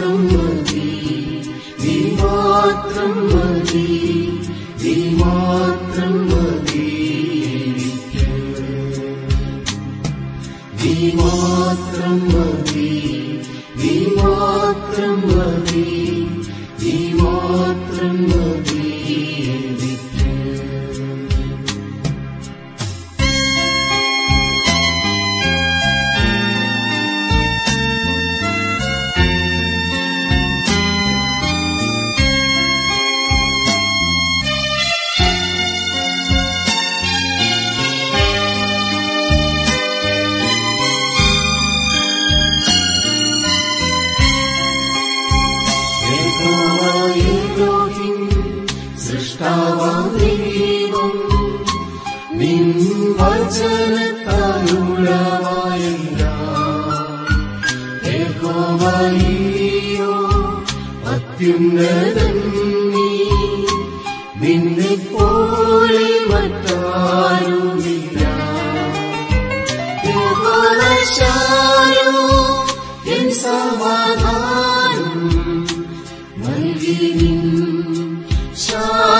Some. നിൻ വചനത്താലുളവായല്ല യഹോവയോ അത്യുന്നതൻ നീ നിന്നെ പോലെ മറ്റാരുമില്ല സമാധാനം നൽകി നിൻ ശാന്തിയും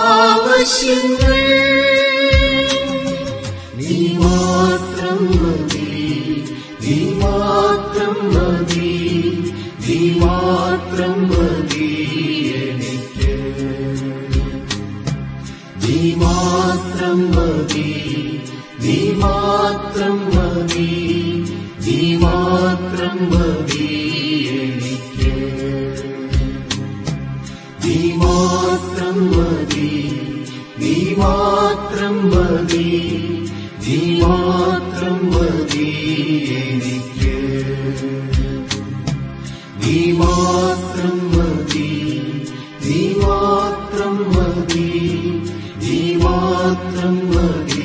ആവശ്യങ്ങൾ നീ മാത്രം മതി നീ മാത്രം മതി നീ മാത്രം മതി എനിക്ക് നീ മാത്രം മതി നീ മാത്രം മതി നീ മാത്രം മതി എനിക്ക് നീ മാത്രം म् भवति जीमात्रम् नित्य। नित्यम् वति जीमात्रम् वदति जीमात्रम् भवति